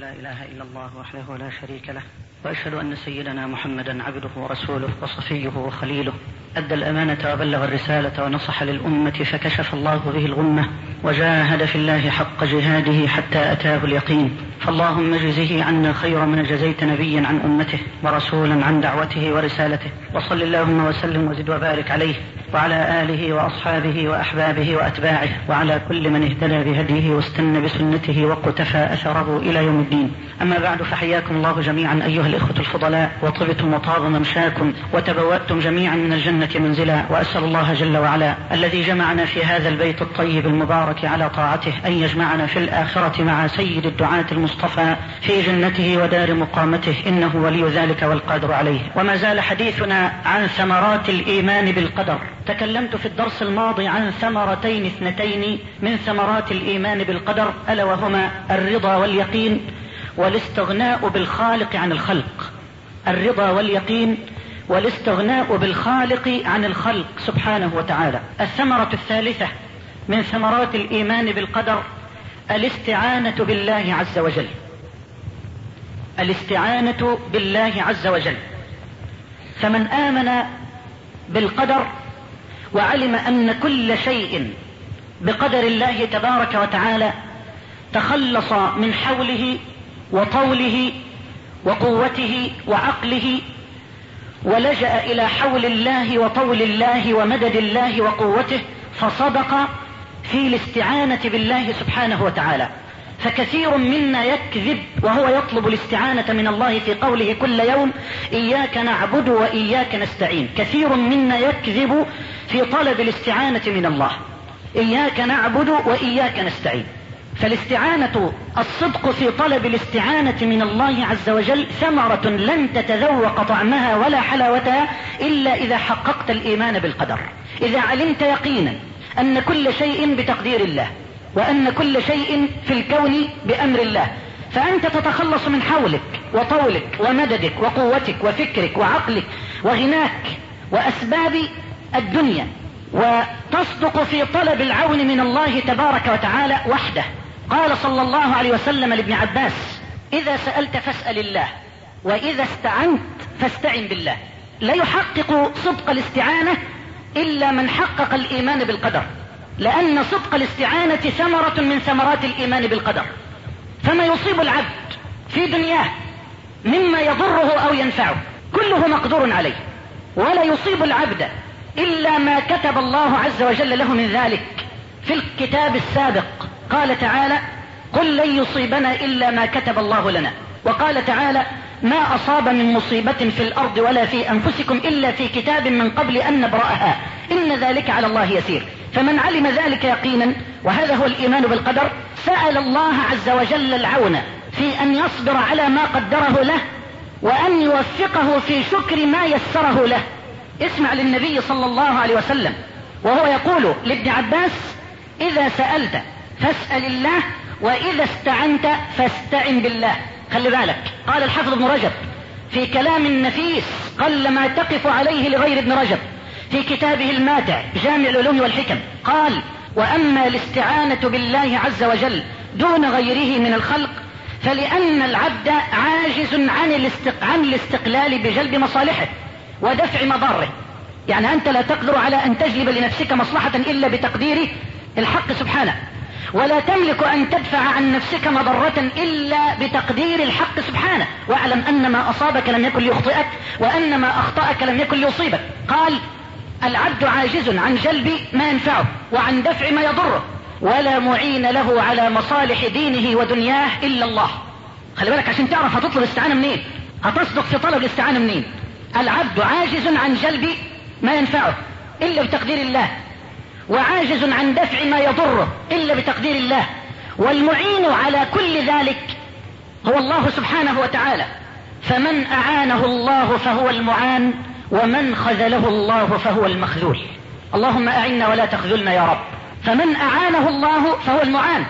لا إله إلا الله وحده لا شريك له وأشهد أن سيدنا محمدا عبده ورسوله وصفيه وخليله. أدى الأمانة وبلغ الرسالة ونصح للأمة فكشف الله به الغمة وجاهد في الله حق جهاده حتى أتاه اليقين. فاللهم اجزه عنا خير من جزيت نبيا عن أمته ورسولا عن دعوته ورسالته. وصل اللهم وسلم وزد وبارك عليه. وعلى آله وأصحابه وأحبابه وأتباعه وعلى كل من اهتدى بهديه واستنى بسنته وقتفى أثره إلى يوم الدين. أما بعد فحياكم الله جميعا أيها الإخوة الفضلاء وطبتم وطاب ممشاكم وتبوأتم جميعا من الجنة منزلا وأسأل الله جل وعلا الذي جمعنا في هذا البيت الطيب المبارك على طاعته أن يجمعنا في الآخرة مع سيد الدعاة المصطفى في جنته ودار مقامته إنه ولي ذلك والقادر عليه. وما زال حديثنا عن ثمرات الإيمان بالقدر. تكلمت في الدرس الماضي عن ثمرتين اثنتين من ثمرات الإيمان بالقدر ألا وهما الرضا واليقين والاستغناء بالخالق عن الخلق. الرضا واليقين والاستغناء بالخالق عن الخلق سبحانه وتعالى. الثمرة الثالثة من ثمرات الإيمان بالقدر الاستعانة بالله عز وجل. الاستعانة بالله عز وجل. فمن آمن بالقدر وعلم أن كل شيء بقدر الله تبارك وتعالى تخلص من حوله وطوله وقوته وعقله ولجأ إلى حول الله وطول الله ومدد الله وقوته فصدق في الاستعانة بالله سبحانه وتعالى. فكثير منا يكذب وهو يطلب الاستعانة من الله في قوله كل يوم إياك نعبد وإياك نستعين. كثير منا يكذب في طلب الاستعانة من الله. إياك نعبد وإياك نستعين. فالاستعانة الصدق في طلب الاستعانة من الله عز وجل ثمرة لن تتذوق طعمها ولا حلاوتها إلا إذا حققت الإيمان بالقدر. إذا علمت يقينا أن كل شيء بتقدير الله. وأن كل شيء في الكون بأمر الله. فأنت تتخلص من حولك وطولك ومددك وقوتك وفكرك وعقلك وغناك وأسباب الدنيا. وتصدق في طلب العون من الله تبارك وتعالى وحده. قال صلى الله عليه وسلم لابن عباس إذا سألت فاسأل الله وإذا استعنت فاستعن بالله. لا يحقق صدق الاستعانة إلا من حقق الإيمان بالقدر. لأن صدق الاستعانة ثمرة من ثمرات الإيمان بالقدر. فما يصيب العبد في دنياه مما يضره أو ينفعه كله مقدور عليه. ولا يصيب العبد إلا ما كتب الله عز وجل له من ذلك في الكتاب السابق. قال تعالى قل لن يصيبنا إلا ما كتب الله لنا. وقال تعالى ما أصاب من مصيبة في الأرض ولا في أنفسكم إلا في كتاب من قبل أن نبرأها. إن ذلك على الله يسير. فمن علم ذلك يقينا وهذا هو الإيمان بالقدر سأل الله عز وجل العون في أن يصبر على ما قدره له وأن يوفقه في شكر ما يسره له. اسمع للنبي صلى الله عليه وسلم وهو يقول لابن عباس إذا سألت فاسأل الله وإذا استعنت فاستعن بالله. خلي بالك. قال الحافظ ابن رجب في كلام نفيس قل ما تقف عليه لغير ابن رجب في كتابه الماتع جامع العلوم والحكم قال وأما الاستعانة بالله عز وجل دون غيره من الخلق فلأن العبد عاجز عن, الاستق... عن الاستقلال بجلب مصالحه ودفع مضاره يعني أنت لا تقدر على أن تجلب لنفسك مصلحة إلا بتقدير الحق سبحانه. ولا تملك أن تدفع عن نفسك مضرة إلا بتقدير الحق سبحانه. واعلم أن ما أصابك لم يكن ليخطئك وأن ما أخطأك لم يكن ليصيبك. قال العبد عاجز عن جلب ما ينفعه وعن دفع ما يضره ولا معين له على مصالح دينه ودنياه إلا الله. خلي بالك عشان تعرف هتطلب الاستعانة منين؟ هتصدق في طلب الاستعانة منين؟ العبد عاجز عن جلب ما ينفعه إلا بتقدير الله. وعاجز عن دفع ما يضره إلا بتقدير الله. والمعين على كل ذلك هو الله سبحانه وتعالى. فمن أعانه الله فهو المعان ومن خذله الله فهو المخذول. اللهم أعنا ولا تخذلنا يا رب. فمن أعانه الله فهو المعان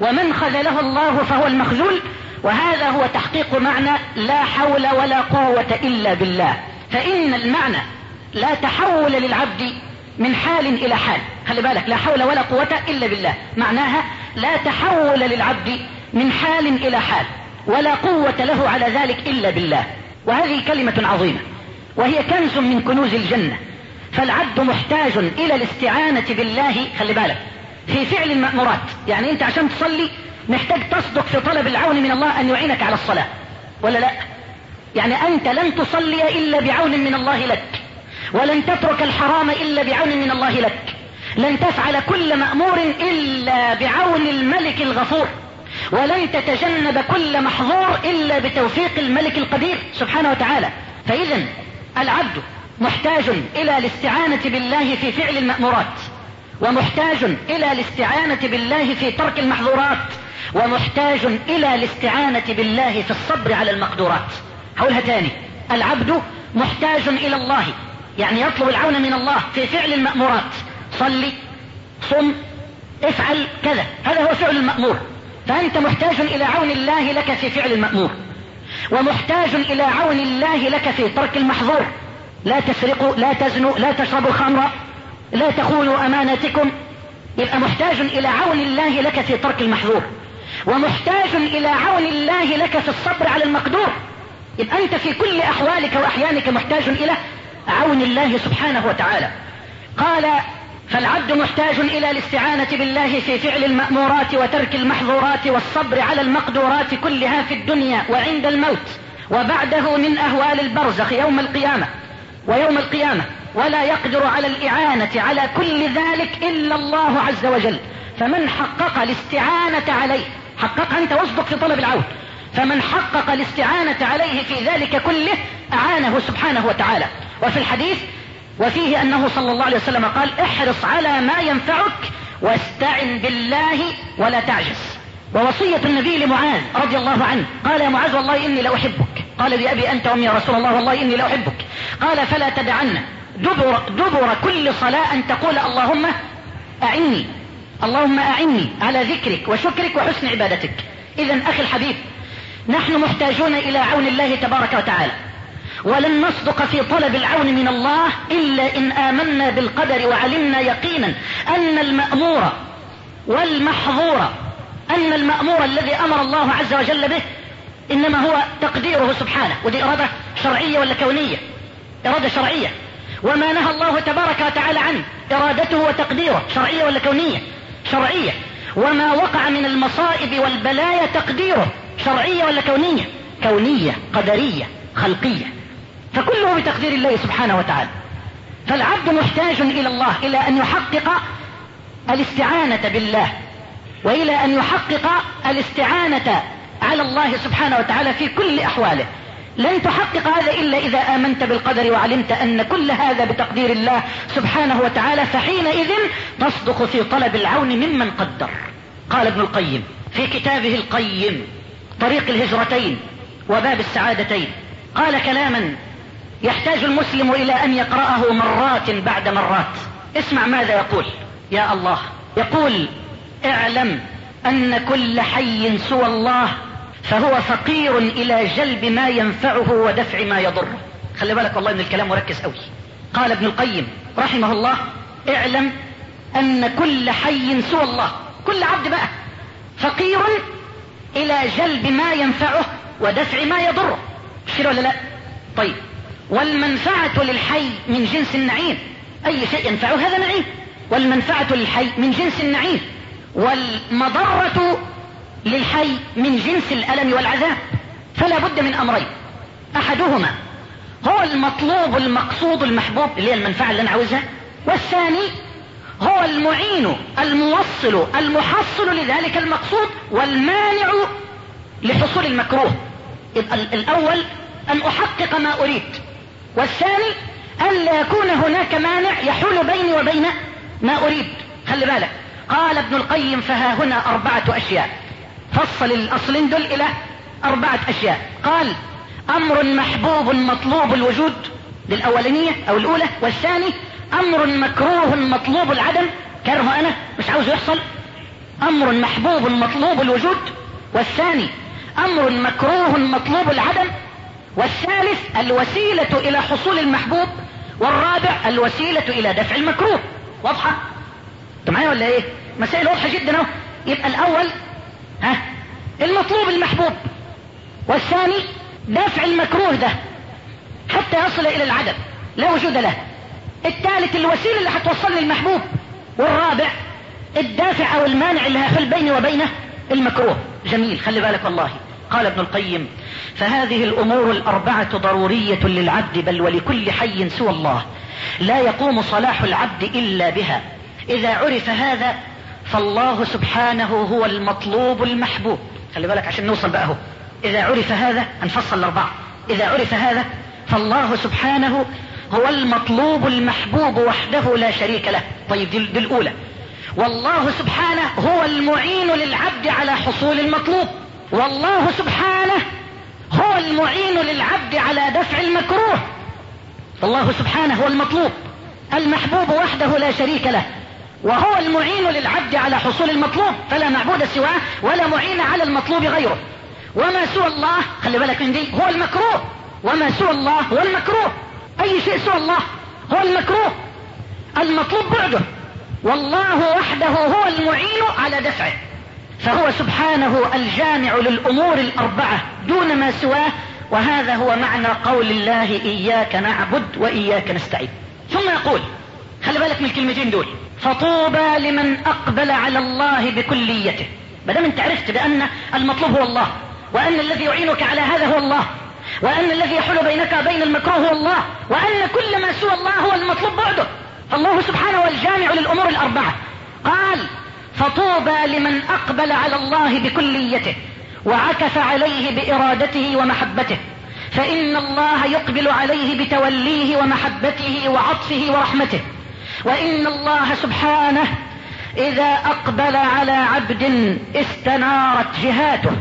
ومن خذله الله فهو المخذول. وهذا هو تحقيق معنى لا حول ولا قوة إلا بالله. فإن المعنى لا تحول للعبد من حال إلى حال. خلي بالك لا حول ولا قوة إلا بالله. معناها لا تحول للعبد من حال إلى حال ولا قوة له على ذلك إلا بالله. وهذه كلمة عظيمة وهي كنز من كنوز الجنة. فالعبد محتاج إلى الاستعانة بالله خلي بالك في فعل المأمورات يعني أنت عشان تصلي محتاج تصدق في طلب العون من الله أن يعينك على الصلاة ولا لا؟ يعني أنت لن تصلي إلا بعون من الله لك. ولن تترك الحرام إلا بعون من الله لك. لن تفعل كل مأمور إلا بعون الملك الغفور. ولن تتجنب كل محظور إلا بتوفيق الملك القدير سبحانه وتعالى. فإذا العبد محتاج إلى الاستعانة بالله في فعل المأمورات ومحتاج إلى الاستعانة بالله في ترك المحظورات ومحتاج إلى الاستعانة بالله في الصبر على المقدورات. هقولها تاني العبد محتاج إلى الله. يعني يطلب العون من الله في فعل المأمورات. صلي صم افعل كذا. هذا هو فعل المأمور. فأنت محتاج إلى عون الله لك في فعل المأمور. ومحتاج إلى عون الله لك في ترك المحظور. لا تسرقوا لا تزنوا لا تشربوا الخمر لا تخونوا أمانتكم يبقى محتاج إلى عون الله لك في ترك المحظور. ومحتاج إلى عون الله لك في الصبر على المقدور. يبقى أنت في كل أحوالك وأحيانك محتاج إلى عون الله سبحانه وتعالى. قال فالعبد محتاج إلى الاستعانة بالله في فعل المأمورات وترك المحظورات والصبر على المقدورات كلها في الدنيا وعند الموت وبعده من أهوال البرزخ يوم القيامة ويوم القيامة. ولا يقدر على الإعانة على كل ذلك إلا الله عز وجل. فمن حقق الاستعانة عليه حقق أنت واصدق في طلب العون. فمن حقق الاستعانة عليه في ذلك كله أعانه سبحانه وتعالى. وفي الحديث وفيه أنه صلى الله عليه وسلم قال احرص على ما ينفعك واستعن بالله ولا تعجز. ووصية النبي لمعاذ رضي الله عنه. قال يا معاذ والله إني لأحبك قال بأبي أنت وأمي يا رسول الله والله إني لأحبك قال فلا تدعن. دبر, دبر كل صلاة أن تقول اللهم أعني. اللهم أعني على ذكرك وشكرك وحسن عبادتك. إذا أخي الحبيب نحن محتاجون إلى عون الله تبارك وتعالى. ولن نصدق في طلب العون من الله إلا إن آمنا بالقدر وعلمنا يقينا أن المأمور والمحظور أن المأمور الذي أمر الله عز وجل به إنما هو تقديره سبحانه ودي إرادة شرعية ولا كونية؟ إرادة شرعية. وما نهى الله تبارك وتعالى عنه إرادته وتقديره شرعية ولا كونية؟ شرعية. وما وقع من المصائب والبلايا تقديره شرعية ولا كونية؟ كونية قدرية خلقية. فكله بتقدير الله سبحانه وتعالى. فالعبد محتاج إلى الله إلى أن يحقق الاستعانة بالله وإلى أن يحقق الاستعانة على الله سبحانه وتعالى في كل أحواله. لن تحقق هذا إلا إذا آمنت بالقدر وعلمت أن كل هذا بتقدير الله سبحانه وتعالى فحينئذ تصدق في طلب العون ممن قدر. قال ابن القيم في كتابه القيم طريق الهجرتين وباب السعادتين قال كلاما يحتاج المسلم إلى أن يقرأه مرات بعد مرات. اسمع ماذا يقول. يا الله. يقول اعلم أن كل حي سوى الله فهو فقير إلى جلب ما ينفعه ودفع ما يضره خلي بالك والله من الكلام وركز قوي قال ابن القيم رحمه الله اعلم أن كل حي سوى الله. كل عبد بقى فقير إلى جلب ما ينفعه ودفع ما يضره مش ولا لا؟ طيب. والمنفعة للحي من جنس النعيم. أي شيء ينفعه هذا نعيم. والمنفعة للحي من جنس النعيم. والمضرة للحي من جنس الألم والعذاب. فلا بد من أمرين. أحدهما هو المطلوب المقصود المحبوب اللي هي المنفعة اللي أنا عاوزها والثاني هو المعين الموصل المحصل لذلك المقصود والمانع لحصول المكروه. الأول أن أحقق ما أريد. والثاني أن لا يكون هناك مانع يحول بيني وبين ما أريد. خلي بالك. قال ابن القيم فها هنا أربعة أشياء. فصل الأصلين دول إلى أربعة أشياء. قال أمر محبوب مطلوب الوجود للأولانية أو الأولى والثاني أمر مكروه مطلوب العدم. كره أنا مش عاوز يحصل؟ أمر محبوب مطلوب الوجود والثاني أمر مكروه مطلوب العدم. والثالث الوسيلة إلى حصول المحبوب والرابع الوسيلة إلى دفع المكروه. واضحة؟ انت معايا ولا إيه؟ مسائل واضحة جدا أهو. يبقى الأول ها المطلوب المحبوب والثاني دافع المكروه ده حتى يصل إلى العدم لا وجود له. الثالث الوسيلة اللي هتوصلني المحبوب والرابع الدافع أو المانع اللي هيحل بيني وبينه المكروه. جميل خلي بالك والله. قال ابن القيم فهذه الأمور الأربعة ضرورية للعبد بل ولكل حي سوى الله. لا يقوم صلاح العبد إلا بها. إذا عرف هذا فالله سبحانه هو المطلوب المحبوب. خلي بالك عشان نوصل بقى هو إذا عرف هذا هنفصل الأربعة. إذا عرف هذا فالله سبحانه هو المطلوب المحبوب وحده لا شريك له. طيب دي, دي الأولى. والله سبحانه هو المعين للعبد على حصول المطلوب. والله سبحانه هو المعين للعبد على دفع المكروه. فالله سبحانه هو المطلوب. المحبوب وحده لا شريك له. وهو المعين للعبد على حصول المطلوب. فلا معبود سواه ولا معين على المطلوب غيره. وما سوى الله خلي بالك من دي هو المكروه. وما سوى الله هو المكروه. أي شيء سوى الله هو المكروه. المطلوب بعده. والله وحده هو المعين على دفعه. فهو سبحانه الجامع للأمور الأربعة دون ما سواه وهذا هو معنى قول الله إياك نعبد وإياك نستعين. ثم يقول خلي بالك من الكلمتين دول فطوبى لمن أقبل على الله بكليته. ما دام انت عرفت بأن المطلوب هو الله وأن الذي يعينك على هذا هو الله وأن الذي يحول بينك وبين المكروه هو الله وأن كل ما سوى الله هو المطلوب بعده. فالله سبحانه هو الجامع للأمور الأربعة. قال فطوبى لمن أقبل على الله بكليته وعكف عليه بإرادته ومحبته فإن الله يقبل عليه بتوليه ومحبته وعطفه ورحمته وإن الله سبحانه إذا أقبل على عبد استنارت جهاته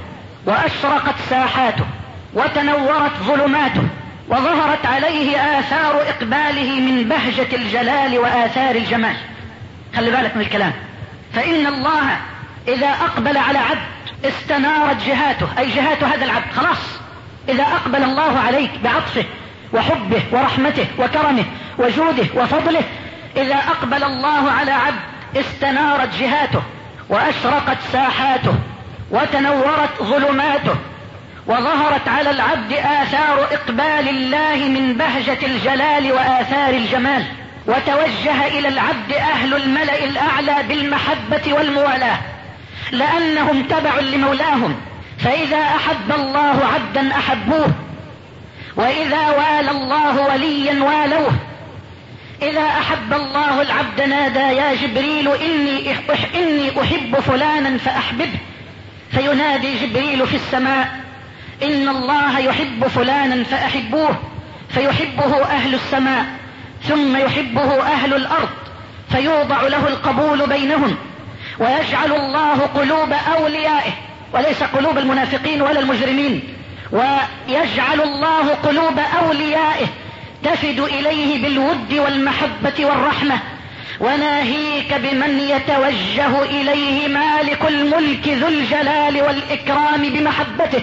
وأشرقت ساحاته وتنورت ظلماته وظهرت عليه آثار إقباله من بهجة الجلال وآثار الجمال. خلي بالك من الكلام. فإن الله إذا أقبل على عبد استنارت جهاته أي جهات هذا العبد خلاص. إذا أقبل الله عليك بعطفه وحبه ورحمته وكرمه وجوده وفضله إذا أقبل الله على عبد استنارت جهاته وأشرقت ساحاته وتنورت ظلماته وظهرت على العبد آثار إقبال الله من بهجة الجلال وآثار الجمال. وتوجه إلى العبد أهل الملأ الأعلى بالمحبة والموالاة لأنهم تبع لمولاهم فإذا أحب الله عبدا أحبوه وإذا والى الله وليا والوه. إذا أحب الله العبد نادى يا جبريل إني إني أحب فلانا فأحببه. فينادي جبريل في السماء إن الله يحب فلانا فأحبوه فيحبه أهل السماء. ثم يحبه أهل الأرض فيوضع له القبول بينهم ويجعل الله قلوب أوليائه وليس قلوب المنافقين ولا المجرمين ويجعل الله قلوب أوليائه تفد إليه بالود والمحبة والرحمة وناهيك بمن يتوجه إليه مالك الملك ذو الجلال والإكرام بمحبته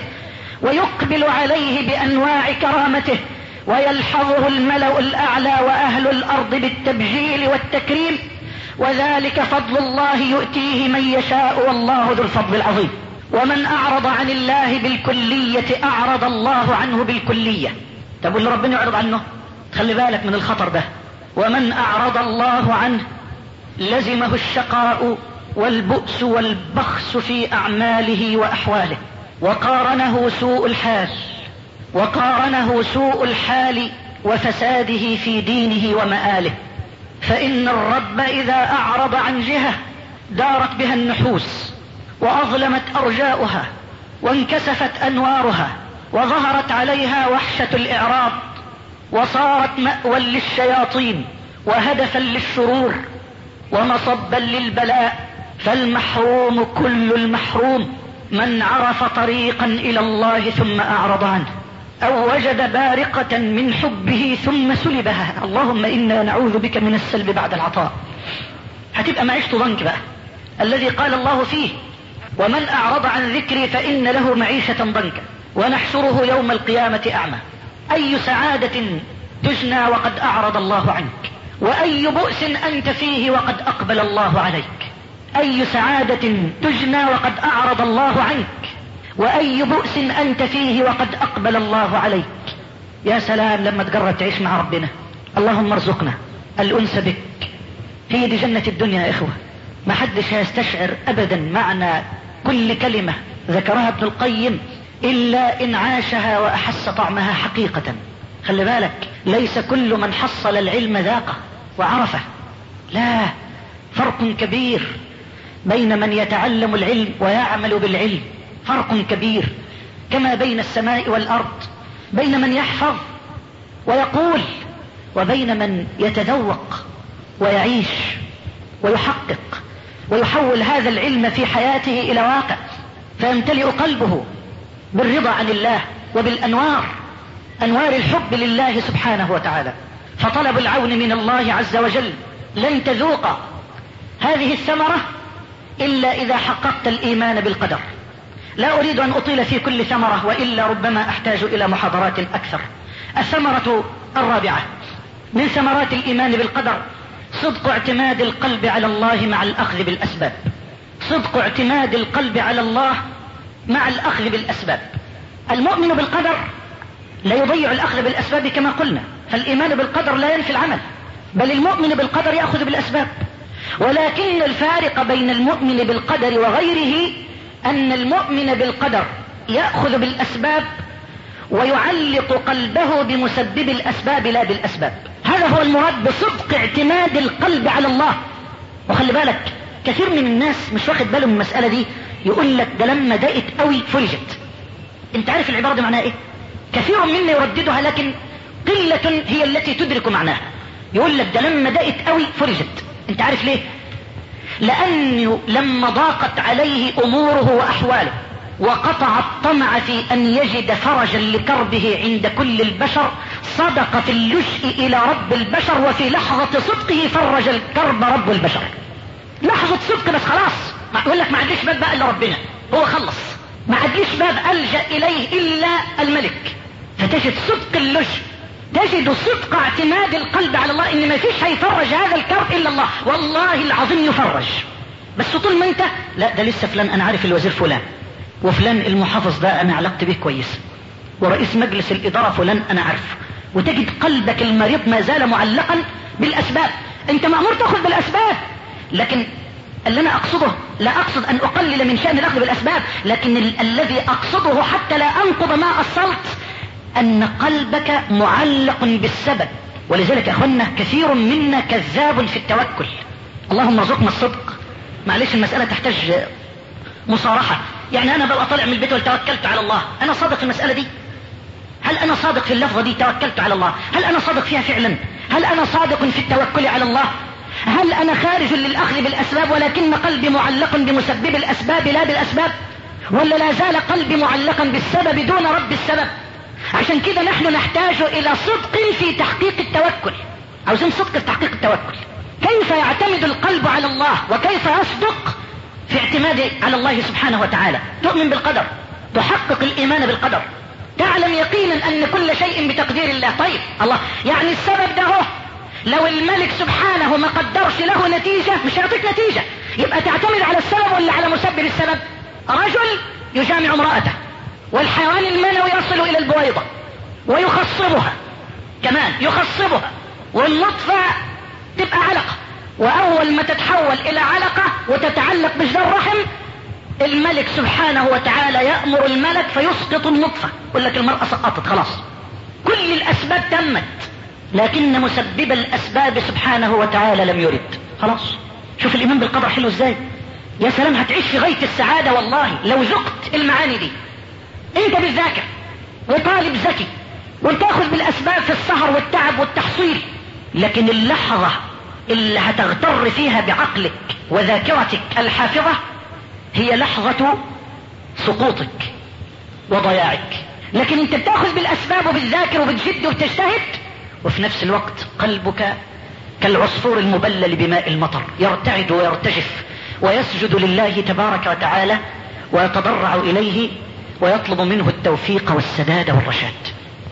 ويقبل عليه بأنواع كرامته ويلحظه الملأ الأعلى وأهل الأرض بالتبجيل والتكريم وذلك فضل الله يؤتيه من يشاء والله ذو الفضل العظيم. ومن أعرض عن الله بالكلية أعرض الله عنه بالكلية. طب واللي ربنا يعرض عنه؟ خلي بالك من الخطر ده. ومن أعرض الله عنه لزمه الشقاء والبؤس والبخس في أعماله وأحواله وقارنه سوء الحال. وقارنه سوء الحال وفساده في دينه ومآله. فإن الرب إذا أعرض عن جهة دارت بها النحوس وأظلمت أرجاؤها وانكسفت أنوارها وظهرت عليها وحشة الإعراض وصارت مأوى للشياطين وهدفا للشرور ومصبا للبلاء فالمحروم كل المحروم من عرف طريقا إلى الله ثم أعرض عنه. أو وجد بارقة من حبه ثم سلبها. اللهم إنا نعوذ بك من السلب بعد العطاء. هتبقى معيشته ضنك بقى. الذي قال الله فيه ومن أعرض عن ذكري فإن له معيشة ضنكا. ونحشره يوم القيامة أعمى. أي سعادة تجنى وقد أعرض الله عنك؟ وأي بؤس أنت فيه وقد أقبل الله عليك؟ أي سعادة تجنى وقد أعرض الله عنك؟ وأي بؤس أنت فيه وقد أقبل الله عليك. يا سلام لما تقرب تعيش مع ربنا. اللهم ارزقنا الأنس بك. هي دي جنة الدنيا يا إخوة. ما حدش هيستشعر ابدا معنى كل كلمة ذكرها ابن القيم إلا إن عاشها وأحس طعمها حقيقة. خلي بالك ليس كل من حصل العلم ذاقه وعرفه. لا فرق كبير بين من يتعلم العلم ويعمل بالعلم. فرق كبير كما بين السماء والأرض بين من يحفظ ويقول وبين من يتذوق ويعيش ويحقق ويحول هذا العلم في حياته إلى واقع فيمتلئ قلبه بالرضا عن الله وبالأنوار أنوار الحب لله سبحانه وتعالى. فطلب العون من الله عز وجل لن تذوق هذه الثمرة إلا إذا حققت الإيمان بالقدر. لا أريد أن أطيل في كل ثمرة وإلا ربما أحتاج إلى محاضرات أكثر. الثمرة الرابعة من ثمرات الإيمان بالقدر صدق اعتماد القلب على الله مع الأخذ بالأسباب. صدق اعتماد القلب على الله مع الأخذ بالأسباب. المؤمن بالقدر لا يضيع الأخذ بالأسباب كما قلنا فالإيمان بالقدر لا ينفي العمل بل المؤمن بالقدر يأخذ بالأسباب. ولكن الفارق بين المؤمن بالقدر وغيره أن المؤمن بالقدر يأخذ بالأسباب ويعلق قلبه بمسبب الأسباب لا بالأسباب. هذا هو المراد بصدق اعتماد القلب على الله. وخلي بالك كثير من الناس مش واخد باله من المسألة دي يقول لك ده لما ضاقت قوي فرجت انت عارف العبارة دي معناها إيه؟ كثير منا يرددها لكن قلة هي التي تدرك معناها. يقول لك ده لما ضاقت قوي فرجت انت عارف ليه؟ لأنه لما ضاقت عليه أموره وأحواله وقطع الطمع في أن يجد فرجا لكربه عند كل البشر صدق في اللجء إلى رب البشر وفي لحظة صدقه فرج الكرب رب البشر. لحظة صدق بس خلاص. يقول لك ما عنديش باب بقى إلا ربنا. هو خلص. ما عنديش باب ألجأ إليه إلا الملك. فتجد صدق اللجء تجد صدق اعتماد القلب على الله إن ما فيش هيفرج هذا الكرب إلا الله. والله العظيم يفرج. بس طول ما أنت لا ده لسه فلان أنا عارف الوزير فلان. وفلان المحافظ ده أنا علاقتي به كويس. ورئيس مجلس الإدارة فلان أنا عارفه وتجد قلبك المريض ما زال معلقا بالأسباب. أنت مأمور تأخذ بالأسباب. لكن اللي أنا أقصده لا أقصد أن أقلل من شأن الأخذ بالأسباب لكن ال الذي أقصده حتى لا أنقض ما أصلت أن قلبك معلق بالسبب ولذلك يا أخوانا كثير منا كذاب في التوكل. اللهم ارزقنا الصدق. معلش المسألة تحتاج مصارحة. يعني أنا ببقى طالع من البيت وتوكلت على الله. أنا صادق في المسألة دي؟ هل أنا صادق في اللفظة دي؟ توكلت على الله. هل أنا صادق فيها فعلا؟ هل أنا صادق في التوكل على الله؟ هل أنا خارج للأخذ بالأسباب ولكن قلبي معلق بمسبب الأسباب لا بالأسباب؟ ولا لا زال قلبي معلقا بالسبب دون رب السبب؟ عشان كده نحن نحتاج إلى صدق في تحقيق التوكل. عاوزين صدق في تحقيق التوكل. كيف يعتمد القلب على الله؟ وكيف يصدق في اعتماده على الله سبحانه وتعالى؟ تؤمن بالقدر. تحقق الإيمان بالقدر. تعلم يقينا أن كل شيء بتقدير الله. طيب الله. يعني السبب ده هو. لو الملك سبحانه ما قدرش له نتيجة مش هيعطيك نتيجة. يبقى تعتمد على السبب ولا على مسبب السبب؟ رجل يجامع امرأته. والحيوان المنوي يصل إلى البويضة ويخصبها كمان يخصبها والنطفة تبقى علقة وأول ما تتحول إلى علقة وتتعلق بجدار الرحم الملك سبحانه وتعالى يأمر الملك فيسقط النطفة يقول لك المرأة سقطت خلاص. كل الأسباب تمت لكن مسبب الأسباب سبحانه وتعالى لم يرد. خلاص. شوف الإيمان بالقدر حلو إزاي؟ يا سلام هتعيش في غاية السعادة والله لو ذقت المعاني دي. انت بالذاكر وطالب ذكي وتأخذ بالأسباب في السهر والتعب والتحصيل لكن اللحظة اللي هتغتر فيها بعقلك وذاكرتك الحافظة هي لحظة سقوطك وضياعك. لكن انت بتأخذ بالأسباب وبالذاكر وبتجد وبتجتهد وفي نفس الوقت قلبك كالعصفور المبلل بماء المطر يرتعد ويرتجف ويسجد لله تبارك وتعالى ويتضرع إليه ويطلب منه التوفيق والسداد والرشاد.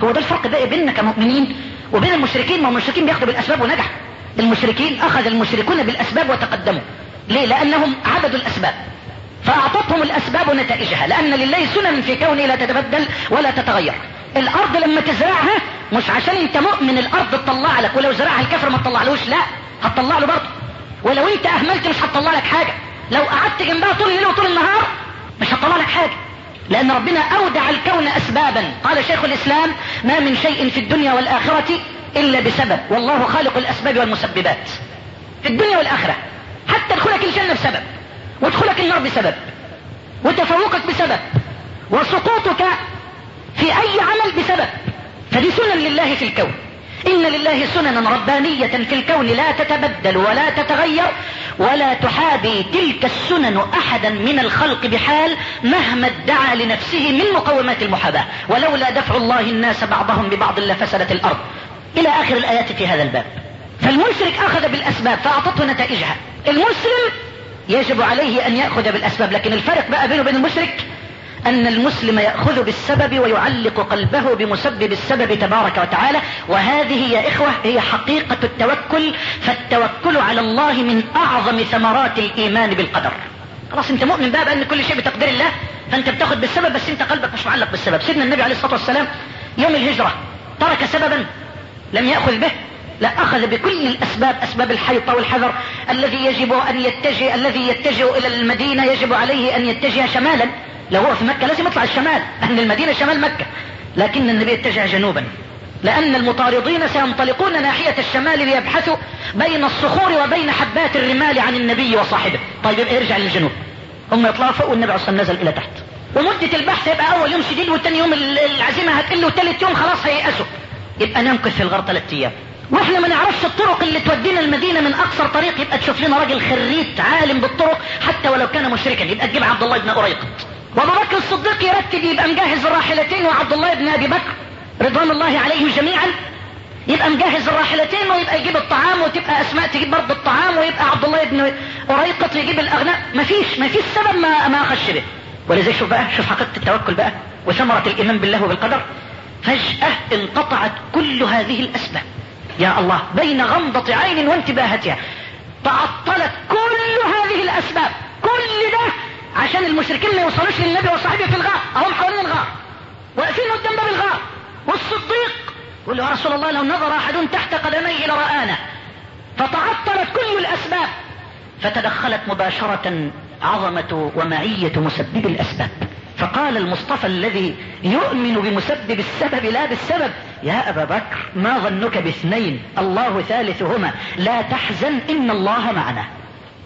هو ده الفرق بقى بيننا كمؤمنين وبين المشركين ما المشركين بياخدوا بالأسباب ونجحوا المشركين أخذ المشركون بالأسباب وتقدموا. ليه؟ لأنهم عبدوا الأسباب. فأعطتهم الأسباب نتائجها لأن لله سنن في كونه لا تتبدل ولا تتغير. الأرض لما تزرعها مش عشان أنت مؤمن الأرض تطلع لك. ولو زرعها الكفر ما تطلعلوش. لا هتطلع له برضه. ولو أنت أهملت مش هتطلع لك حاجة. لو قعدت جنبها طول الليل وطول النهار مش هتطلع لك حاجة. لأن ربنا أودع الكون أسبابا. قال شيخ الإسلام ما من شيء في الدنيا والآخرة إلا بسبب. والله خالق الأسباب والمسببات. في الدنيا والآخرة. حتى دخولك الجنة بسبب. ودخولك النار بسبب. وتفوقك بسبب. وسقوطك في أي عمل بسبب. فدي سنن لله في الكون. إن لله سننا ربانية في الكون لا تتبدل ولا تتغير ولا تحابي تلك السنن أحدا من الخلق بحال مهما ادعى لنفسه من مقومات المحاباة. ولولا دفع الله الناس بعضهم ببعض لفسدت الأرض. إلى آخر الآيات في هذا الباب. فالمشرك أخذ بالأسباب فأعطته نتائجها. المسلم يجب عليه أن يأخذ بالأسباب لكن الفرق بقى بينه وبين المشرك أن المسلم يأخذ بالسبب ويعلق قلبه بمسبب السبب تبارك وتعالى. وهذه يا إخوة هي حقيقة التوكل فالتوكل على الله من أعظم ثمرات الإيمان بالقدر. خلاص أنت مؤمن بقى بأن كل شيء بتقدير الله؟ فأنت بتاخذ بالسبب بس أنت قلبك مش معلق بالسبب. سيدنا النبي عليه الصلاة والسلام يوم الهجرة ترك سببا لم يأخذ به لا أخذ بكل الأسباب أسباب الحيطة والحذر الذي يجب أن يتجه الذي يتجه إلى المدينة يجب عليه أن يتجه شمالا. لو هو في مكة لازم يطلع الشمال أن المدينة شمال مكة. لكن النبي اتجه جنوبا. لأن المطاردين سينطلقون ناحية الشمال ليبحثوا بين الصخور وبين حبات الرمال عن النبي وصاحبه. طيب يبقى يرجع للجنوب. هم يطلعوا فوق والنبي عليه الصلاة نزل إلى تحت. ومدة البحث يبقى أول يوم شديد والتاني يوم العزيمة هتقل وثالث يوم خلاص هيأسوا. يبقى نمكث في الغار ثلاث أيام. وإحنا ما نعرفش الطرق اللي تودينا المدينة من أقصر طريق يبقى تشوف لنا راجل خريت عالم بالطرق حتى ولو كان مشركا. يبقى تجيب عبد الله بن أريقط. وابو بكر الصديق يرتب يبقى مجهز الراحلتين وعبد الله بن أبي بكر رضوان الله عليهم جميعا يبقى مجهز الراحلتين ويبقى يجيب الطعام وتبقى أسماء تجيب برضه الطعام ويبقى عبد الله بن أريقط يجيب الاغنام مفيش مفيش سبب ما ما أخش به. ولذا شوف بقى شوف حقيقة التوكل بقى وثمرة الإيمان بالله وبالقدر. فجأة انقطعت كل هذه الأسباب. يا الله بين غمضة عين وانتباهتها تعطلت كل هذه الأسباب. كل ده عشان المشركين ما يوصلوش للنبي وصاحبه في الغار. أهم حوالين الغار. واقفين قدام باب الغار. والصديق يقول يا رسول الله لو نظر أحد تحت قدميه لرآنا فتعطلت كل الأسباب فتدخلت مباشرة عظمة ومعية مسبب الأسباب. فقال المصطفى الذي يؤمن بمسبب السبب لا بالسبب يا أبا بكر ما ظنك باثنين الله ثالثهما. لا تحزن إن الله معنا.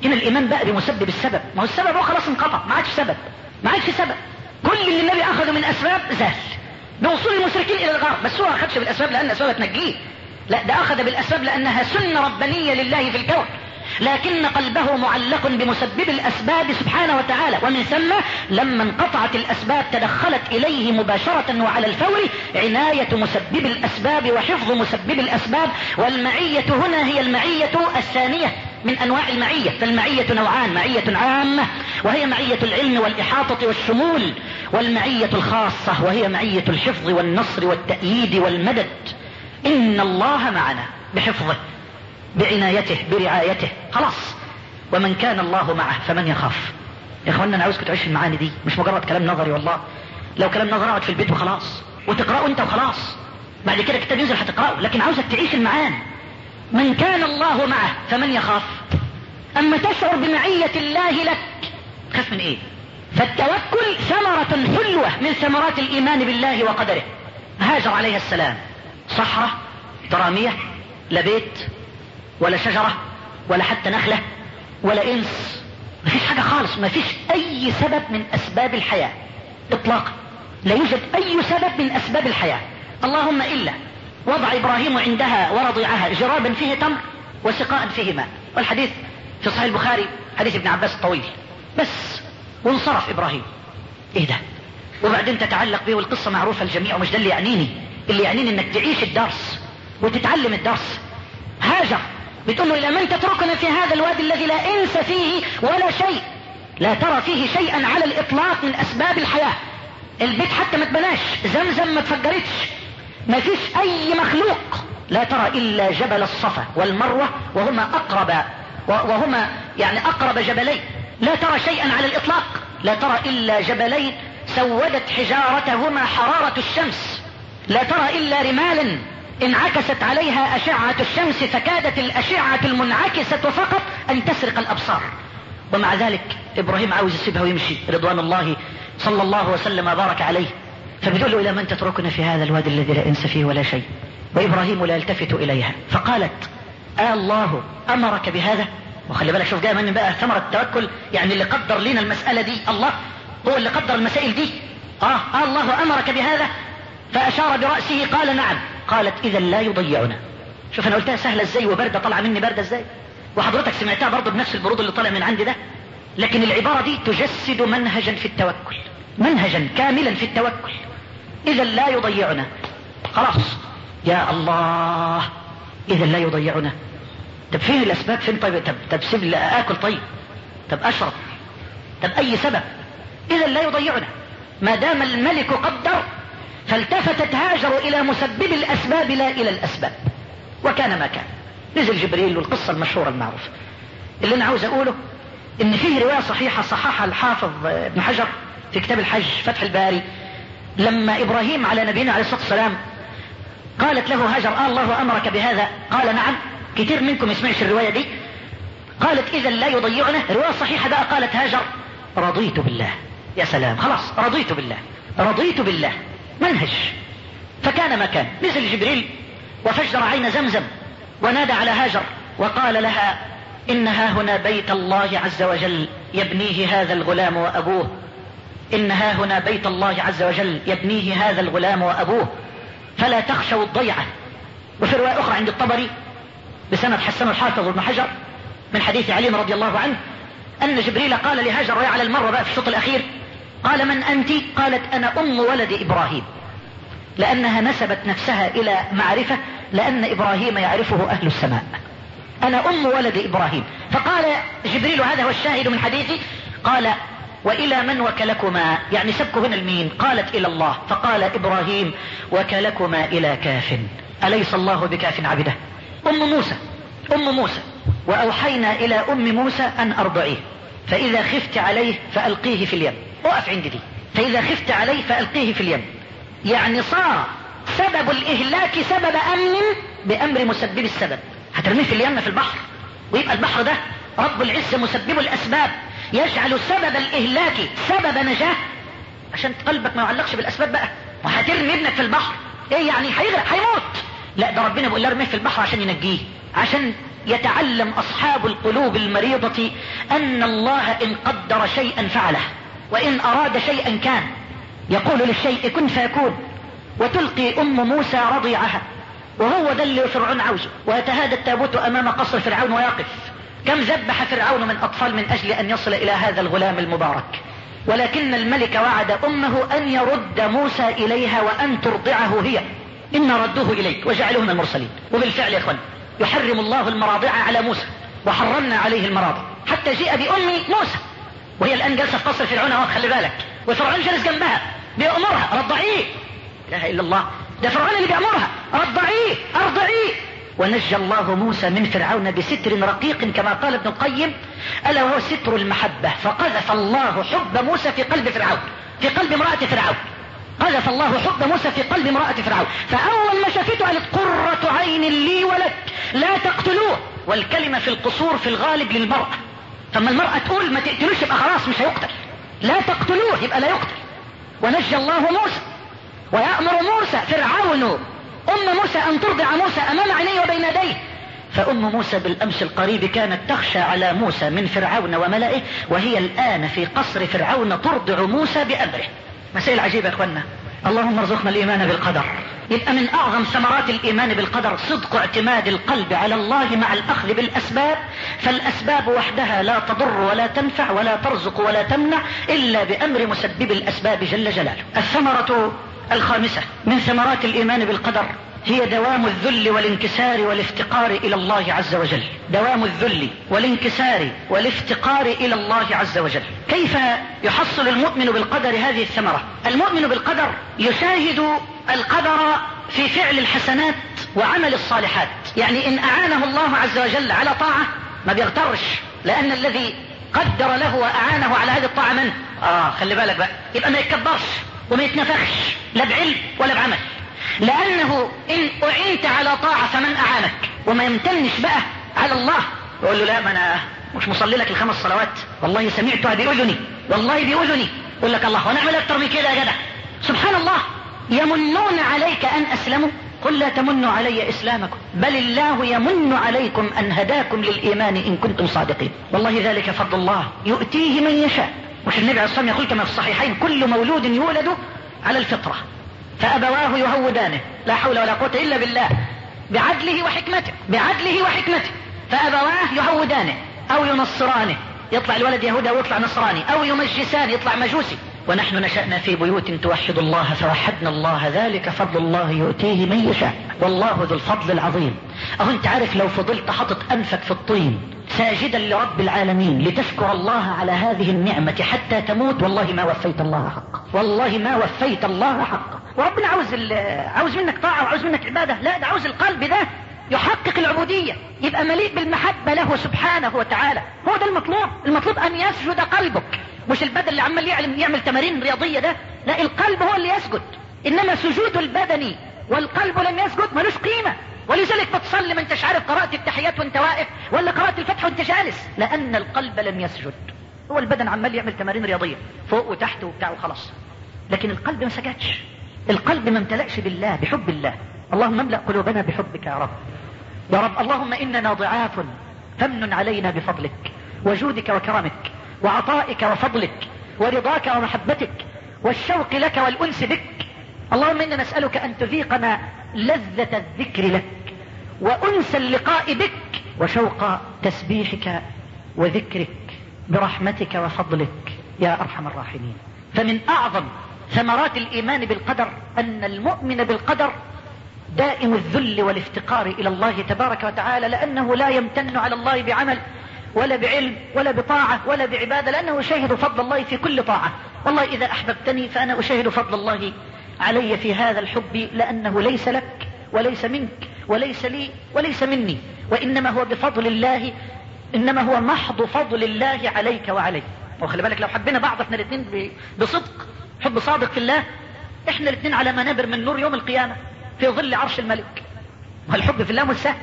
هنا الإيمان بقى بمسبب السبب. ما هو السبب هو خلاص انقطع. ما عادش سبب. ما عادش سبب. كل اللي النبي أخذه من أسباب زال. بوصول المشركين إلى الغار بس هو ما أخذش بالأسباب لأن الأسباب تنجيه. لا ده أخذ بالأسباب لأنها سنة ربانية لله في الكون. لكن قلبه معلق بمسبب الأسباب سبحانه وتعالى. ومن ثم لما انقطعت الأسباب تدخلت إليه مباشرة وعلى الفور عناية مسبب الأسباب وحفظ مسبب الأسباب. والمعية هنا هي المعية الثانية. من أنواع المعية فالمعية نوعان معية عامة وهي معية العلم والإحاطة والشمول والمعية الخاصة وهي معية الحفظ والنصر والتأييد والمدد. إن الله معنا بحفظه بعنايته برعايته. خلاص. ومن كان الله معه فمن يخاف. يا اخوانا أنا عاوزكم تعيش المعاني دي. مش مجرد كلام نظري والله. لو كلام نظري أقعد في البيت وخلاص. وتقرأه أنت وخلاص. بعد كده كتاب ينزل هتقرأه. لكن عاوزك تعيش المعاني. من كان الله معه فمن يخاف؟ أما تشعر بمعية الله لك. خاف من إيه؟ فالتوكل ثمرة حلوة من ثمرات الإيمان بالله وقدره. هاجر عليه السلام. صحراء ترامية لا بيت ولا شجرة ولا حتى نخلة ولا إنس. مفيش حاجة خالص مفيش أي سبب من أسباب الحياة. اطلاقا. لا يوجد أي سبب من أسباب الحياة. اللهم إلا وضع إبراهيم عندها ورضيعها جرابا فيه تمر وسقاء فيه ماء. والحديث في صحيح البخاري حديث ابن عباس الطويل بس وانصرف إبراهيم. إيه ده؟ وبعدين تتعلق به والقصة معروفة الجميع ومش ده اللي يعنيني. اللي يعنيني إنك تعيش الدرس وتتعلم الدرس. هاجر. بتقول له إلى من تتركنا في هذا الوادي الذي لا إنس فيه ولا شيء؟ لا ترى فيه شيئا على الإطلاق من أسباب الحياة. البيت حتى ما تبناش زمزم ما تفجرتش ما فيش أي مخلوق لا ترى إلا جبل الصفا والمروة وهما أقرب وهما يعني أقرب جبلين لا ترى شيئا على الإطلاق. لا ترى إلا جبلين سودت حجارتهما حرارة الشمس. لا ترى إلا رمال انعكست عليها أشعة الشمس فكادت الأشعة المنعكسة فقط أن تسرق الأبصار. ومع ذلك إبراهيم عاوز يسيبها ويمشي. رضوان الله صلى الله وسلم وبارك عليه. فبيقول له إلى من تتركنا في هذا الوادي الذي لا إنس فيه ولا شيء. وإبراهيم لا يلتفت إليها. فقالت آه الله أمرك بهذا؟ وخلي بالك شوف من بقى ثمرة التوكل يعني اللي قدر لنا المسألة دي الله هو اللي قدر المسائل دي. آه, آه الله أمرك بهذا؟ فأشار برأسه قال نعم. قالت إذا لا يضيعنا. شوف أنا قلتها سهلة إزاي وبردة طلع مني بردة إزاي؟ وحضرتك سمعتها برضه بنفس البرود اللي طالع من عندي ده؟ لكن العبارة دي تجسد منهجا في التوكل منهجا كاملا في التوكل. إذا لا يضيعنا. خلاص. يا الله. إذا لا يضيعنا. طب فين الأسباب؟ فين طيب؟ طب, طب سيب آكل طيب. طب أشرب. طب أي سبب؟ إذا لا يضيعنا. ما دام الملك قدر فالتفتت هاجر إلى مسبب الأسباب لا إلى الأسباب. وكان ما كان. نزل جبريل والقصة المشهورة المعروفة. اللي أنا عاوز أقوله إن فيه رواية صحيحة صححها الحافظ ابن حجر في كتاب الحج فتح الباري. لما إبراهيم على نبينا عليه الصلاة والسلام قالت له هاجر آه الله أمرك بهذا. قال نعم. كتير منكم يسمعش الرواية دي. قالت إذا لا يضيعنا. رواية صحيحة بقى. قالت هاجر. رضيت بالله. يا سلام. خلاص. رضيت بالله. رضيت بالله. منهج فكان ما كان. نزل جبريل. وفجر عين زمزم. ونادى على هاجر. وقال لها إنها هنا بيت الله عز وجل يبنيه هذا الغلام وأبوه. إنها هنا بيت الله عز وجل يبنيه هذا الغلام وأبوه فلا تخشوا الضيعة. وفي رواية أخرى عند الطبري بسند حسن الحافظ ابن حجر من حديث علي رضي الله عنه أن جبريل قال لهاجر وهي على المرة بقى في الشوط الأخير قال من أنت؟ قالت أنا أم ولد إبراهيم. لأنها نسبت نفسها إلى معرفة لأن إبراهيم يعرفه أهل السماء. أنا أم ولد إبراهيم. فقال جبريل هذا هو الشاهد من حديثي قال وإلى من وكلكما؟ يعني سبكوا هنا المين. قالت إلى الله. فقال إبراهيم وكلكما إلى كاف. أليس الله بكاف عبده؟ أم موسى. أم موسى. وأوحينا إلى أم موسى أن أرضعيه. فإذا خفت عليه فألقيه في اليم. وقف عند دي. فإذا خفت عليه فألقيه في اليم. يعني صار سبب الإهلاك سبب أمن بأمر مسبب السبب. هترميه في اليم في البحر. ويبقى البحر ده رب العزة مسبب الأسباب. يجعل سبب الإهلاك سبب نجاة. عشان قلبك ما يعلقش بالأسباب بقى. وهترمي ابنك في البحر. إيه يعني؟ هيغرق هيموت. لا ده ربنا بيقول ارميه في البحر عشان ينجيه. عشان يتعلم أصحاب القلوب المريضة أن الله إن قدر شيئا فعله وإن أراد شيئا كان. يقول للشيء كن فيكون. وتلقي أم موسى رضيعها وهو ده اللي فرعون عاوزه. ويتهادى التابوت أمام قصر فرعون ويقف. كم ذبح فرعون من أطفال من أجل أن يصل إلى هذا الغلام المبارك؟ ولكن الملك وعد أمه أن يرد موسى إليها وأن ترضعه هي. إن ردوه إليك وجعله من المرسلين. وبالفعل يا إخوان يحرم الله المراضع على موسى وحرمنا عليه المراضع. حتى جيء بأم موسى وهي الآن جالسة في قصر فرعون أهو خلي بالك. وفرعون جالس جنبها بيأمرها رضعيه. لا إله إلا الله ده فرعون اللي بيأمرها رضعيه أرضعيه. ونجى الله موسى من فرعون بستر رقيق كما قال ابن القيم ألا وهو ستر المحبة؟ فقذف الله حب موسى في قلب فرعون في قلب امرأة فرعون. قذف الله حب موسى في قلب امرأة فرعون. فأول ما شافته قالت قرة عين لي ولك لا تقتلوه. والكلمة في القصور في الغالب للمرأة. فما المرأة تقول ما تقتلوش يبقى خلاص مش هيقتل. لا تقتلوه يبقى لا يقتل. ونجى الله موسى ويأمر موسى فرعون أم موسى أن ترضع موسى أمام عينيه وبين يديه. فأم موسى بالأمس القريب كانت تخشى على موسى من فرعون وملئه وهي الآن في قصر فرعون ترضع موسى بأمره. مسائل عجيبة يا أخوانا. اللهم ارزقنا الإيمان بالقدر. يبقى من أعظم ثمرات الإيمان بالقدر صدق اعتماد القلب على الله مع الأخذ بالأسباب. فالأسباب وحدها لا تضر ولا تنفع ولا ترزق ولا تمنع إلا بأمر مسبب الأسباب جل جلاله. الثمرة الخامسة من ثمرات الإيمان بالقدر هي دوام الذل والانكسار والافتقار إلى الله عز وجل. دوام الذل والانكسار والافتقار إلى الله عز وجل. كيف يحصل المؤمن بالقدر هذه الثمرة؟ المؤمن بالقدر يشاهد القدر في فعل الحسنات وعمل الصالحات. يعني إن أعانه الله عز وجل على طاعة ما بيغترش لأن الذي قدر له وأعانه على هذه الطاعة من؟ آه خلي بالك بقى. يبقى ما يتكبرش وما يتنفخش لا بعلم ولا بعمل. لأنه إن أعنت على طاعة فمن أعانك وما يمتنش بقى على الله. يقول له لا ما أنا مش مصلي لك الخمس صلوات. والله سمعتها بيقولني والله بيقولني يقول لك الله ونعمل أكتر من كده يا جدع. سبحان الله. يمنون عليك أن أسلموا. قل لا تمنوا علي إسلامكم بل الله يمن عليكم أن هداكم للإيمان إن كنتم صادقين. والله ذلك فضل الله. يؤتيه من يشاء. مش النبي عليه الصلاة والسلام يقول كما في الصحيحين كل مولود يولد على الفطرة. فأبواه يهودانه لا حول ولا قوة إلا بالله بعدله وحكمته بعدله وحكمته. فأبواه يهودانه أو ينصرانه يطلع الولد يهودي أو يطلع نصراني أو يمجسان يطلع مجوسي. ونحن نشأنا في بيوت توحد الله فوحدنا الله ذلك فضل الله يؤتيه من يشاء. والله ذو الفضل العظيم. أهو انت عارف لو فضلت حاطط أنفك في الطين ساجدا لرب العالمين لتشكر الله على هذه النعمة حتى تموت. والله ما وفيت الله حقا. والله ما وفيت الله حقا. وربنا عاوز عاوز منك طاعة وعاوز منك عبادة. لا ده عاوز القلب ده يحقق العبودية. يبقى مليء بالمحبة له سبحانه وتعالى. هو ده المطلوب. المطلوب أن يسجد قلبك. مش البدن اللي عمال يعمل تمارين رياضية ده. لا القلب هو اللي يسجد. إنما سجود البدن والقلب لم يسجد ملوش قيمة. ولذلك بتصلي ما انتش عارف قراءة التحيات وانت واقف ولا قراءة الفتح وانت جالس. لأن القلب لم يسجد. هو البدن عمال يعمل تمارين رياضية. فوق وتحت وبتاع وخلاص. لكن القلب ما سجدش. القلب ما امتلأش بالله بحب الله. اللهم املأ قلوبنا بحبك يا رب. يا رب اللهم إننا ضعاف فمن علينا بفضلك وجودك وكرمك وعطائك وفضلك ورضاك ومحبتك والشوق لك والأنس بك. اللهم إنا نسألك أن تذيقنا لذة الذكر لك وأنس اللقاء بك وشوق تسبيحك وذكرك برحمتك وفضلك يا أرحم الراحمين. فمن أعظم ثمرات الإيمان بالقدر أن المؤمن بالقدر دائم الذل والافتقار إلى الله تبارك وتعالى لأنه لا يمتن على الله بعمل ولا بعلم ولا بطاعة ولا بعبادة لأنه أشاهد فضل الله في كل طاعة. والله إذا أحببتني فأنا أشاهد فضل الله علي في هذا الحب لأنه ليس لك وليس منك وليس لي وليس مني وإنما هو بفضل الله إنما هو محض فضل الله عليك وعلي. وخلي بالك لو حبينا بعض إحنا الاثنين بصدق حب صادق في الله إحنا الاثنين على منابر من نور يوم القيامة في ظل عرش الملك. والحب في الله مش سهل.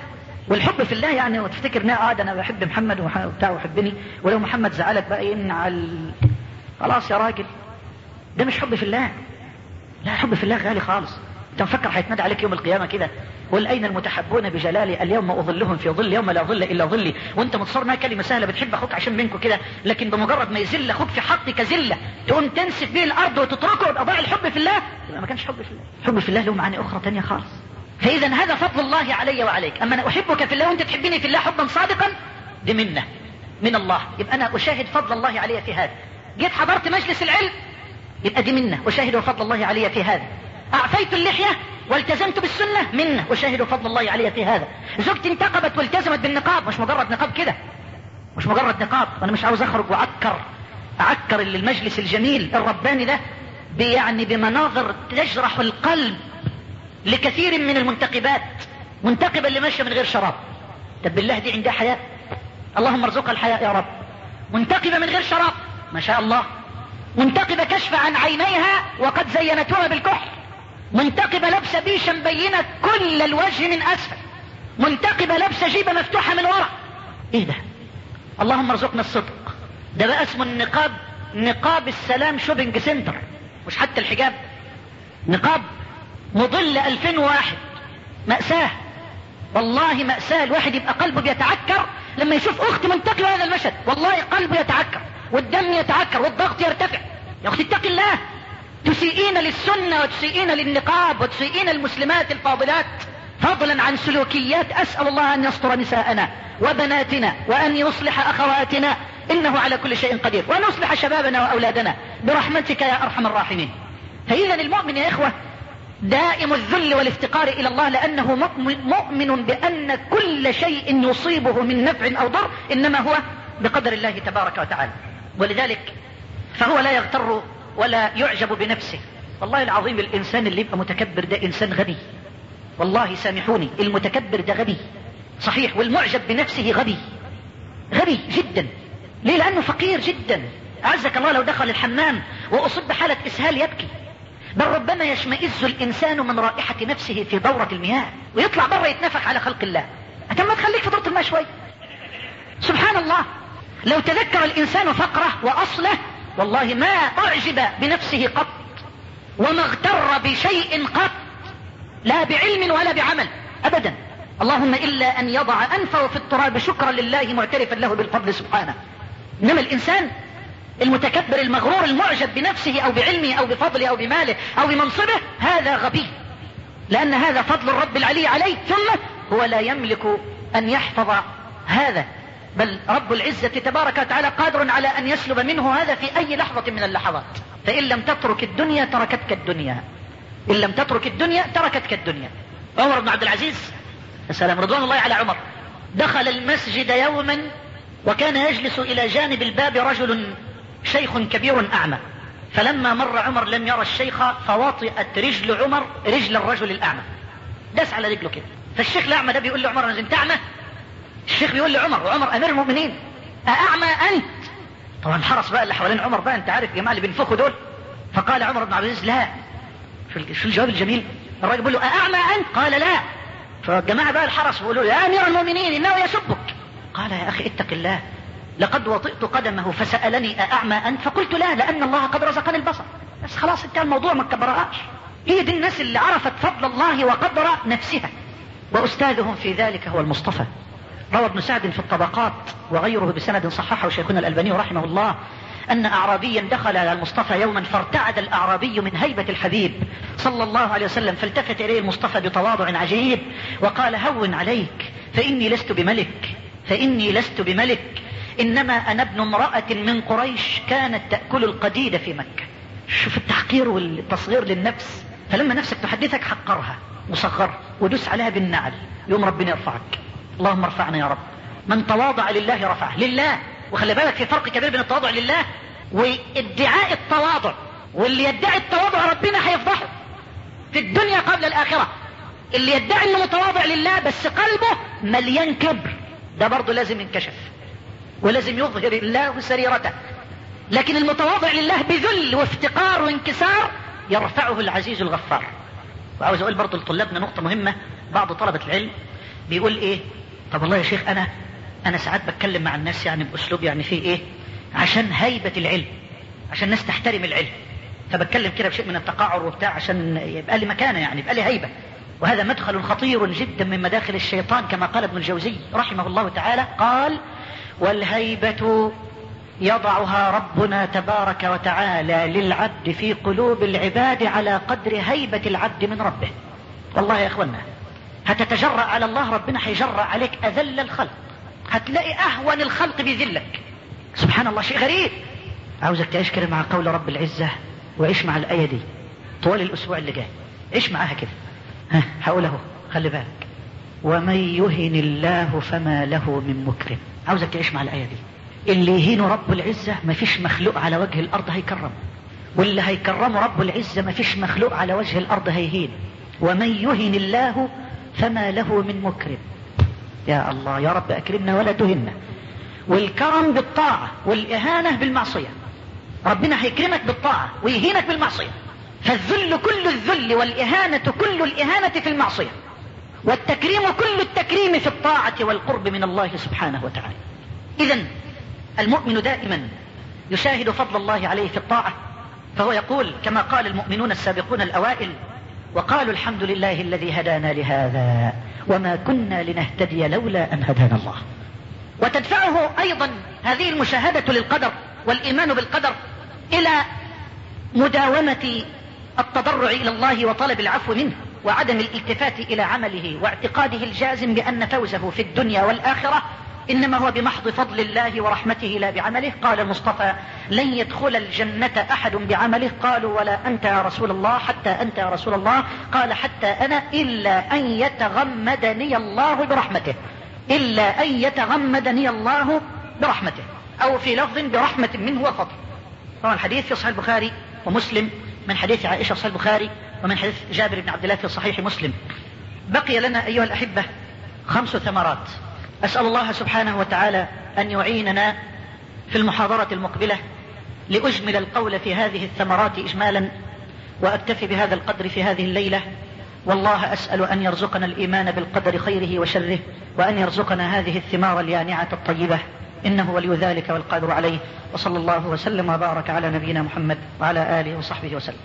والحب في الله يعني وتفتكر ان آه أنا بحب محمد وبتاع وحبني ولو محمد زعلك بقى ينعل خلاص يا راجل. ده مش حب في الله. لا حب في الله غالي خالص. انت مفكر هيتنادى عليك يوم القيامة كده؟ قل أين المتحبون بجلالي اليوم أظلهم في ظل يوم لا ظل إلا ظلي. وأنت متصور انها كلمة سهلة بتحب أخوك عشان بينكم كده لكن بمجرد ما يذل أخوك في حقك ذله تقوم تنسف به الأرض وتتركه يبقى ضاع الحب في الله؟ يبقى ما كانش حب في الله. حب في الله له معاني أخرى ثانية خالص. فإذا هذا فضل الله علي وعليك. أما أنا أحبك في الله وأنت تحبني في الله حبا صادقا دي منة. من الله. يبقى أنا أشاهد فضل الله علي في هذا. جيت حضرت مجلس العلم يبقى دي منة اشاهد فضل الله علي في هذا. اعفيت اللحية والتزمت بالسنة منة وشاهد فضل الله علي في هذا. زوجتي انتقبت والتزمت بالنقاب مش مجرد نقاب كده. مش مجرد نقاب وأنا مش عاوز أخرج وأعكر أعكر المجلس الجميل الرباني ده يعني بمناظر تجرح القلب لكثير من المنتقبات. منتقبة اللي ماشية من غير شراب. طب بالله دي عندها حياء اللهم ارزقها الحياء يا رب. منتقبة من غير شراب؟ ما شاء الله. منتقبة كشف عن عينيها وقد زينتها بالكحل. منتقبة لابسة بيشة مبينة كل الوجه من أسفل. منتقبة لابسة جيبة مفتوحة من ورا. إيه ده؟ اللهم ارزقنا الصدق. ده بقى اسمه النقاب نقاب السلام shopping center. مش حتى الحجاب. نقاب موديل 2001 مأساة. والله مأساة. الواحد يبقى قلبه بيتعكر لما يشوف اخت منتقبة هذا المشهد. والله قلبه يتعكر. والدم يتعكر والضغط يرتفع. يا أختي اتقي الله. تسيئين للسنة وتسيئين للنقاب وتسيئين المسلمات الفاضلات. فضلا عن سلوكيات أسأل الله أن يستر نساءنا وبناتنا وأن يصلح أخواتنا. إنه على كل شيء قدير. وأن يصلح شبابنا وأولادنا. برحمتك يا أرحم الراحمين. فاذا المؤمن يا إخوة. دائم الذل والافتقار إلى الله لأنه مؤمن بأن كل شيء يصيبه من نفع أو ضر إنما هو بقدر الله تبارك وتعالى. ولذلك فهو لا يغتر ولا يعجب بنفسه. والله العظيم الإنسان اللي يبقى متكبر ده إنسان غبي. والله سامحوني المتكبر ده غبي. صحيح والمعجب بنفسه غبي. غبي جدا. ليه؟ لأنه فقير جدا. أعزك الله لو دخل الحمام وأصب بحالة إسهال يبكي. بل ربما يشمئز الإنسان من رائحة نفسه في دورة المياه ويطلع بره يتنفخ على خلق الله. ما تخليك في دورة الماء شوي. سبحان الله. لو تذكر الإنسان فقره وأصله والله ما أعجب بنفسه قط وما اغتر بشيء قط لا بعلم ولا بعمل أبدا. اللهم إلا أن يضع أنفه في التراب شكرا لله معترفا له بالفضل سبحانه. إنما الإنسان المتكبر المغرور المعجب بنفسه أو بعلمه أو بفضله أو بماله أو بمنصبه هذا غبي. لأن هذا فضل الرب العلي عليه ثم هو لا يملك أن يحفظ هذا. بل رب العزة تبارك وتعالى قادر على أن يسلب منه هذا في أي لحظة من اللحظات. فإن لم تترك الدنيا تركتك الدنيا. إن لم تترك الدنيا تركتك الدنيا. عمر بن عبد العزيز السلام رضوان الله على عمر. دخل المسجد يوما وكان يجلس إلى جانب الباب رجل شيخ كبير أعمى. فلما مر عمر لم يرى الشيخ فوطئت رجل عمر رجل الرجل الأعمى. داس على رجله كده. فالشيخ الأعمى ده بيقول لعمر أنت أعمى؟ الشيخ بيقول لعمر وعمر أمير المؤمنين أأعمى أنت؟ طبعا الحرس بقى اللي حوالين عمر بقى أنت عارف الجماعة اللي بينفخوا دول؟ فقال عمر بن عبد العزيز لا. شو الجواب الجميل الراجل بيقول له أأعمى أنت؟ قال لا. فالجماعة بقى الحرس بيقولوا له يا أمير المؤمنين إنه يسبك. قال يا أخي اتق الله. لقد وطئت قدمه فسألني أأعمى أنت؟ فقلت لا لأن الله قد رزقني البصر. بس خلاص انتهى الموضوع ما تكبرهاش هي دي الناس اللي عرفت فضل الله وقدر نفسها. وأستاذهم في ذلك هو المصطفى. روى ابن سعد في الطبقات وغيره بسند صححه شيخنا الألباني رحمه الله أن أعرابيا دخل على المصطفى يوما فارتعد الأعرابي من هيبة الحبيب صلى الله عليه وسلم فالتفت إليه المصطفى بتواضع عجيب وقال هون عليك فإني لست بملك فإني لست بملك إنما أنا ابن امرأة من قريش كانت تأكل القديد في مكة. شوف التحقير والتصغير للنفس فلما نفسك تحدثك حقرها وصغرها ودس عليها بالنعل يوم ربنا يرفعك. اللهم ارفعنا يا رب. من تواضع لله رفعه. لله. وخلي بالك في فرق كبير بين التواضع لله وادعاء التواضع. واللي يدعي التواضع ربنا هيفضحه. في الدنيا قبل الآخرة. اللي يدعي إنه متواضع لله بس قلبه مليان كبر. ده برضه لازم ينكشف. ولازم يظهر الله سريرته. لكن المتواضع لله بذل وافتقار وانكسار يرفعه العزيز الغفار. وعاوز أقول برضه لطلابنا نقطة مهمة. بعض طلبة العلم بيقول إيه؟ طب والله يا شيخ أنا أنا ساعات بتكلم مع الناس يعني بأسلوب يعني فيه إيه؟ عشان هيبة العلم عشان الناس تحترم العلم. فبتكلم كده بشيء من التقاعر وبتاع عشان يبقى لي مكانة يعني يبقى لي هيبة. وهذا مدخل خطير جدا من مداخل الشيطان كما قال ابن الجوزي رحمه الله تعالى قال والهيبة يضعها ربنا تبارك وتعالى للعبد في قلوب العباد على قدر هيبة العبد من ربه. والله يا اخوانا هتتجرأ على الله ربنا هيجرأ عليك أذل الخلق. هتلاقي أهون الخلق بذلك. سبحان الله شيء غريب. عاوزك تعيش كده مع قول رب العزة وعيش مع الآية دي. طوال الأسبوع اللي جاي. عيش معاها كده. ها هقوله خلي بالك. ومن يهن الله فما له من مكرم. عاوزك تعيش مع الآية دي. اللي يهين رب العزة ما فيش مخلوق على وجه الأرض هيكرم واللي هيكرمه رب العزة ما فيش مخلوق على وجه الأرض هيهين. ومن يهن الله فما له من مكرم. يا الله يا رب أكرمنا ولا تهنا. والكرم بالطاعة والإهانة بالمعصية. ربنا هيكرمك بالطاعة ويهينك بالمعصية. فالذل كل الذل والإهانة كل الإهانة في المعصية. والتكريم كل التكريم في الطاعة والقرب من الله سبحانه وتعالى. إذا المؤمن دائما يشاهد فضل الله عليه في الطاعة فهو يقول كما قال المؤمنون السابقون الأوائل وقالوا الحمد لله الذي هدانا لهذا وما كنا لنهتدي لولا أن هدانا الله. وتدفعه أيضا هذه المشاهدة للقدر والإيمان بالقدر إلى مداومة التضرع إلى الله وطلب العفو منه وعدم الالتفات إلى عمله واعتقاده الجازم بأن فوزه في الدنيا والآخرة إنما هو بمحض فضل الله ورحمته لا بعمله. قال المصطفى لن يدخل الجنة أحد بعمله. قالوا ولا أنت يا رسول الله حتى أنت يا رسول الله. قال حتى أنا إلا أن يتغمدني الله برحمته. إلا أن يتغمدني الله برحمته. أو في لفظ برحمة منه وفضل. طبعا الحديث في صحيح البخاري ومسلم من حديث عائشة في صحيح البخاري ومن حديث جابر بن عبد الله في صحيح مسلم. بقي لنا أيها الأحبة خمس ثمرات. أسأل الله سبحانه وتعالى أن يعيننا في المحاضرة المقبلة لأجمل القول في هذه الثمرات إجمالا وأكتفي بهذا القدر في هذه الليلة. والله أسأل أن يرزقنا الإيمان بالقدر خيره وشره وأن يرزقنا هذه الثمار اليانعة الطيبة. إنه ولي ذلك والقادر عليه. وصلى الله وسلم وبارك على نبينا محمد وعلى آله وصحبه وسلم.